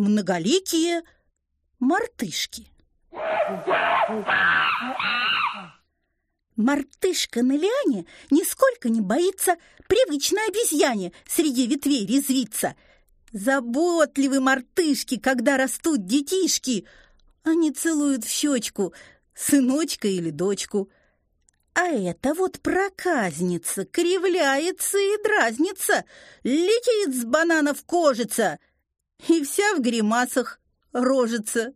многоликие мартышки. Мартышка на лиане нисколько не боится привычной обезьяне среди ветвей резвиться. Заботливы мартышки, когда растут детишки. Они целуют в щечку сыночка или дочку. А эта вот проказница кривляется и дразнится, летит с бананов кожица и вся в гримасах рожица.